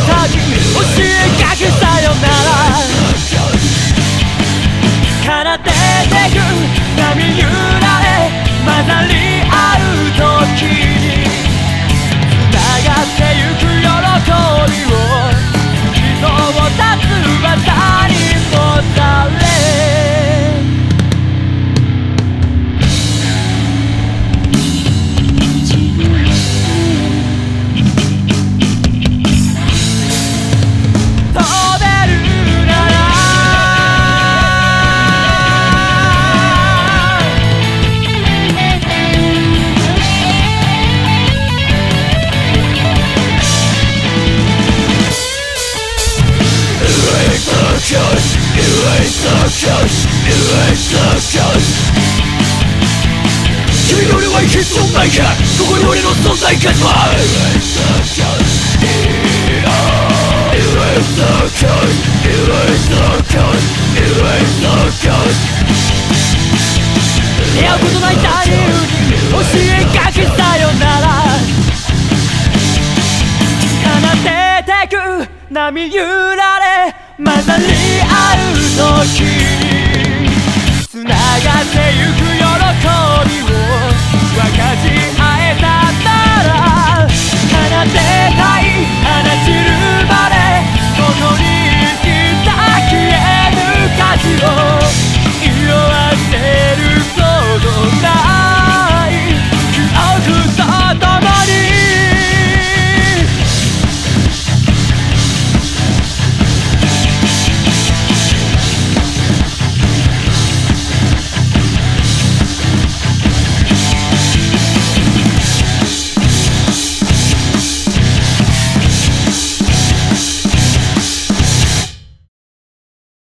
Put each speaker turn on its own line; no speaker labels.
他あ、君の俺は生き存在かここに俺の存在価値は
出会うことない他人に教えかけたよなら放ててく波揺られ混ざり合う時がってゆく喜びを分かち